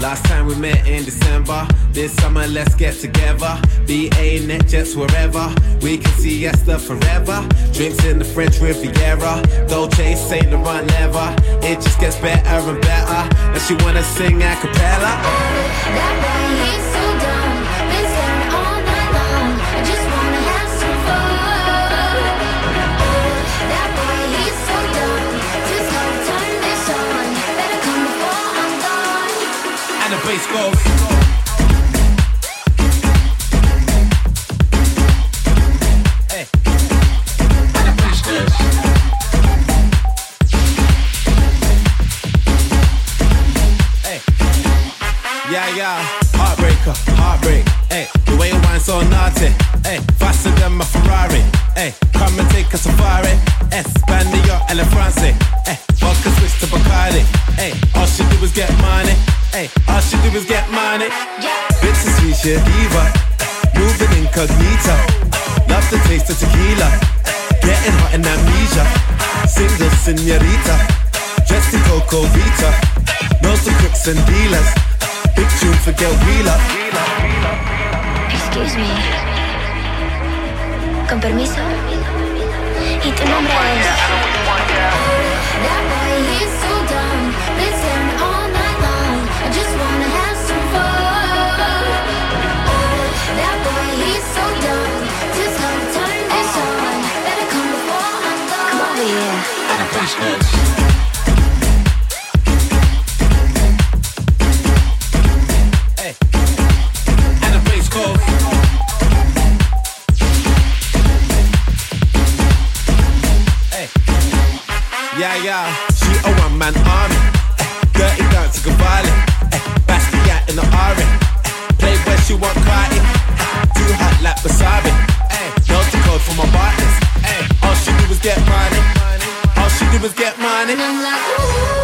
Last time we met in December. This summer, let's get together. BA, NetJets, wherever. We can see Esther forever. Drinks in the French Riviera. Dolce, Saint Laurent leather. It just gets better and better. And she wanna sing a cappella. That so dumb. Hey. Yeah. Heartbreaker, heartbreak. Hey, the way so naughty. Hey, faster than my Ferrari. Hey, come and take a switch to Bacardi. Hey, all she do is get money. Hey, all she do is get money. Bitch is sweet, she a diva. Moving incognito. Love the taste of tequila. Getting hot in amnesia. Single senorita. Dressed in Coco Vita. Knows the crooks and dealers. Big tune for Get Wheeler. Excuse me. Con permiso. She want. Eh, Too hot like Wasabi. The code for my partners. Cubans get money.